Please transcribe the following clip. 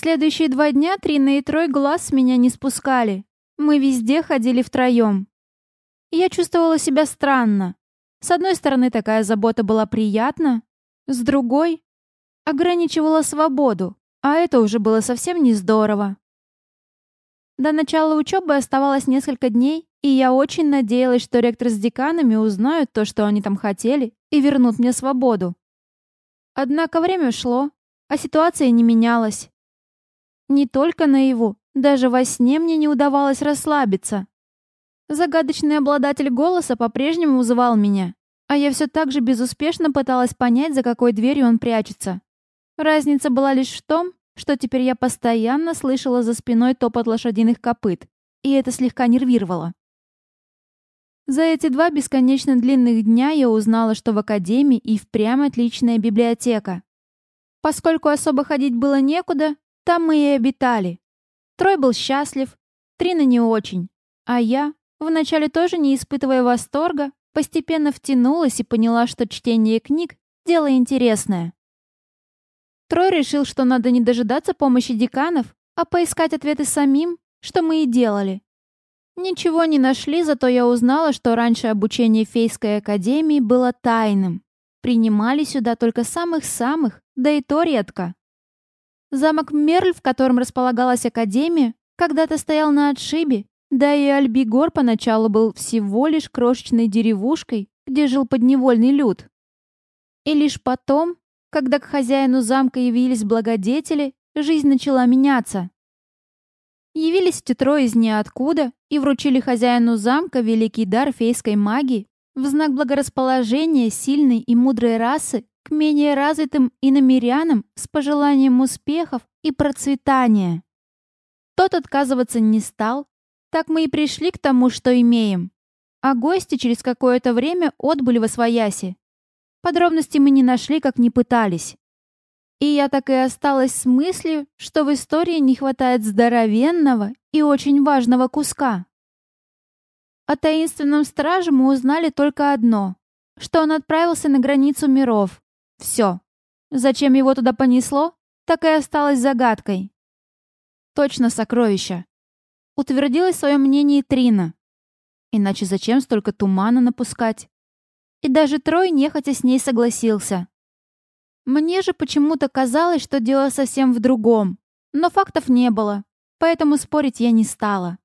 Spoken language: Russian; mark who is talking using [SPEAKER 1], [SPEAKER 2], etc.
[SPEAKER 1] следующие два дня Трина и Трой глаз с меня не спускали. Мы везде ходили втроем. Я чувствовала себя странно. С одной стороны, такая забота была приятна, с другой — ограничивала свободу, а это уже было совсем не здорово. До начала учебы оставалось несколько дней, и я очень надеялась, что ректор с деканами узнают то, что они там хотели, и вернут мне свободу. Однако время шло, а ситуация не менялась. Не только наяву, даже во сне мне не удавалось расслабиться. Загадочный обладатель голоса по-прежнему вызывал меня, а я все так же безуспешно пыталась понять, за какой дверью он прячется. Разница была лишь в том, что теперь я постоянно слышала за спиной топот лошадиных копыт, и это слегка нервировало. За эти два бесконечно длинных дня я узнала, что в академии и впрямь отличная библиотека. Поскольку особо ходить было некуда, там мы и обитали. Трой был счастлив, Трина не очень, а я, вначале тоже не испытывая восторга, постепенно втянулась и поняла, что чтение книг — дело интересное. Трой решил, что надо не дожидаться помощи деканов, а поискать ответы самим, что мы и делали. Ничего не нашли, зато я узнала, что раньше обучение фейской академии было тайным. Принимали сюда только самых-самых, да и то редко. Замок Мерль, в котором располагалась академия, когда-то стоял на отшибе, да и Альбигор поначалу был всего лишь крошечной деревушкой, где жил подневольный люд. И лишь потом, когда к хозяину замка явились благодетели, жизнь начала меняться. Явились эти трое из ниоткуда и вручили хозяину замка великий дар фейской магии в знак благорасположения сильной и мудрой расы к менее развитым иномерянам с пожеланием успехов и процветания. Тот отказываться не стал, так мы и пришли к тому, что имеем. А гости через какое-то время отбыли во свояси. Подробности мы не нашли, как не пытались. И я так и осталась с мыслью, что в истории не хватает здоровенного и очень важного куска. О таинственном страже мы узнали только одно, что он отправился на границу миров. Все. Зачем его туда понесло, так и осталось загадкой. Точно сокровища. Утвердилась свое мнение Трина. Иначе зачем столько тумана напускать? И даже Трой нехотя с ней согласился. Мне же почему-то казалось, что дело совсем в другом. Но фактов не было, поэтому спорить я не стала.